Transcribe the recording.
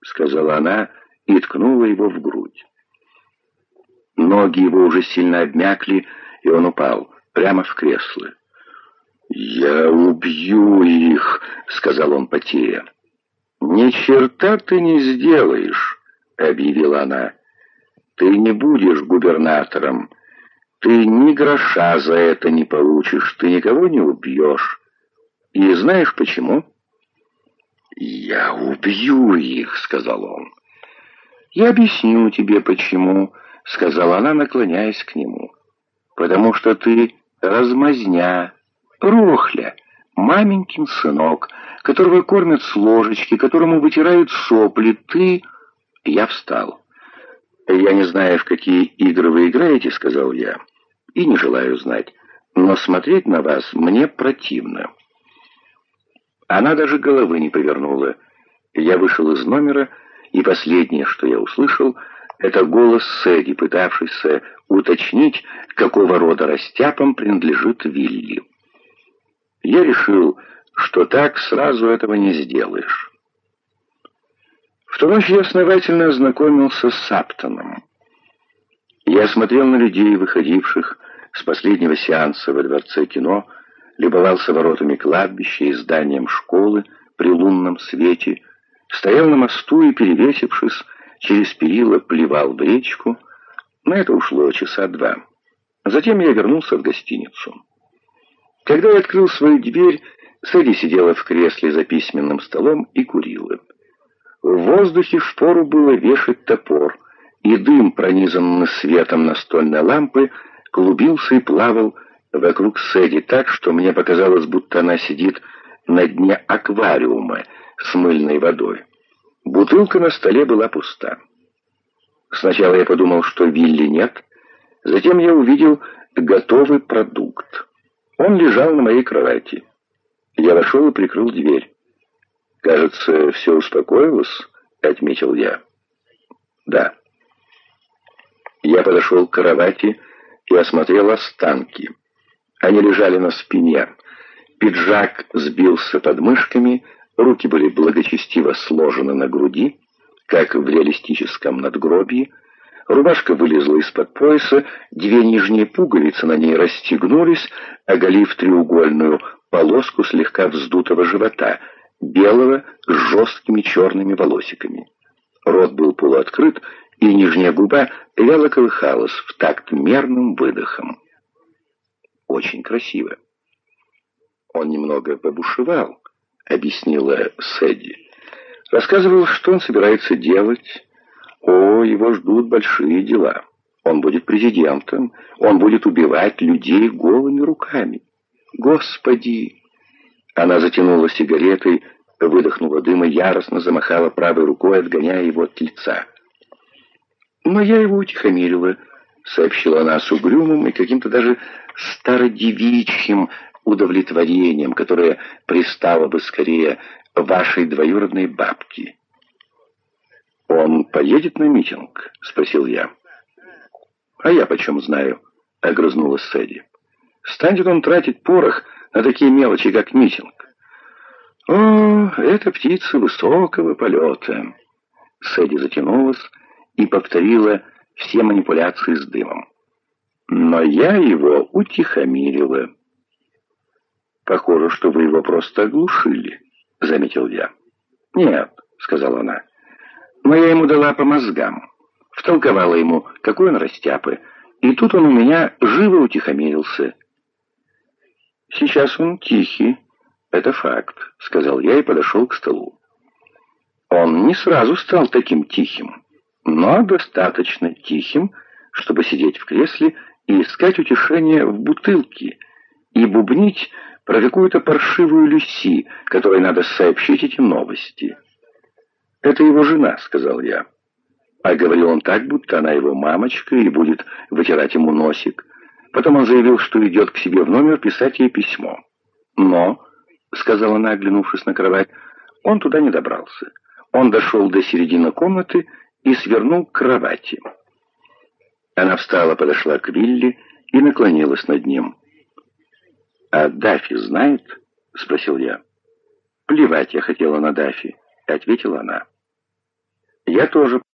— сказала она и ткнула его в грудь. Ноги его уже сильно обмякли, и он упал прямо в кресло. «Я убью их», — сказал он потея. «Ни черта ты не сделаешь», — объявила она. «Ты не будешь губернатором. Ты ни гроша за это не получишь, ты никого не убьешь. И знаешь почему?» «Я убью их», — сказал он. «Я объясню тебе, почему», — сказала она, наклоняясь к нему. «Потому что ты размазня, рохля, маменькин сынок, которого кормят с ложечки, которому вытирают сопли. Ты...» Я встал. «Я не знаю, в какие игры вы играете», — сказал я, — «и не желаю знать, но смотреть на вас мне противно». Она даже головы не повернула. Я вышел из номера, и последнее, что я услышал, это голос Сэдди, пытавшийся уточнить, какого рода растяпам принадлежит Вилли. Я решил, что так сразу этого не сделаешь. В ту ночь я основательно ознакомился с Саптоном. Я смотрел на людей, выходивших с последнего сеанса во Дворце кино, любовался воротами кладбища и зданием школы при лунном свете, стоял на мосту и, перевесившись, через перила плевал в речку. На это ушло часа два. Затем я вернулся в гостиницу. Когда я открыл свою дверь, Сэдди сидела в кресле за письменным столом и курила. В воздухе впору было вешать топор, и дым, пронизанный светом настольной лампы, клубился и плавал вокруг Сэдди так, что мне показалось, будто она сидит на дне аквариума с мыльной водой. Бутылка на столе была пуста. Сначала я подумал, что Вилли нет, затем я увидел готовый продукт. Он лежал на моей кровати. Я вошел и прикрыл дверь. «Кажется, все успокоилось», — отметил я. «Да». Я подошел к кровати и осмотрел останки. Они лежали на спине. Пиджак сбился под мышками, руки были благочестиво сложены на груди, как в реалистическом надгробии. Рубашка вылезла из-под пояса, две нижние пуговицы на ней расстегнулись, оголив треугольную полоску слегка вздутого живота, белого с жесткими черными волосиками. Рот был полуоткрыт, и нижняя губа вяло колыхалась в такт мерным выдохом очень красиво. Он немного побушевал, объяснила Сэдди. Рассказывал, что он собирается делать. О, его ждут большие дела. Он будет президентом, он будет убивать людей голыми руками. Господи! Она затянула сигаретой, выдохнула дым и яростно замахала правой рукой, отгоняя его от лица. Но я его утихомирила, сообщила она с угрюмым и каким-то даже стародевичьим удовлетворением, которое пристало бы скорее вашей двоюродной бабке. «Он поедет на митинг?» — спросил я. «А я почем знаю?» — огрызнулась Сэдди. «Станет он тратить порох на такие мелочи, как митинг?» «О, это птица высокого полета!» Сэдди затянулась и повторила все манипуляции с дымом. Но я его утихомирила. «Похоже, что вы его просто оглушили», — заметил я. «Нет», — сказала она, — «но я ему дала по мозгам, втолковала ему, какой он растяпы, и тут он у меня живо утихомирился». «Сейчас он тихий, это факт», — сказал я и подошел к столу. Он не сразу стал таким тихим, но достаточно тихим, чтобы сидеть в кресле и искать утешение в бутылке, и бубнить про какую-то паршивую Люси, которой надо сообщить эти новости. «Это его жена», — сказал я. А говорил он так, будто она его мамочка и будет вытирать ему носик. Потом он заявил, что идет к себе в номер писать ей письмо. «Но», — сказала она, оглянувшись на кровать, — «он туда не добрался. Он дошел до середины комнаты и свернул к кровати». Она встала, подошла к Вилли и наклонилась над ним. «А Дафи знает?» — спросил я. «Плевать я хотела на Дафи», — ответила она. Я тоже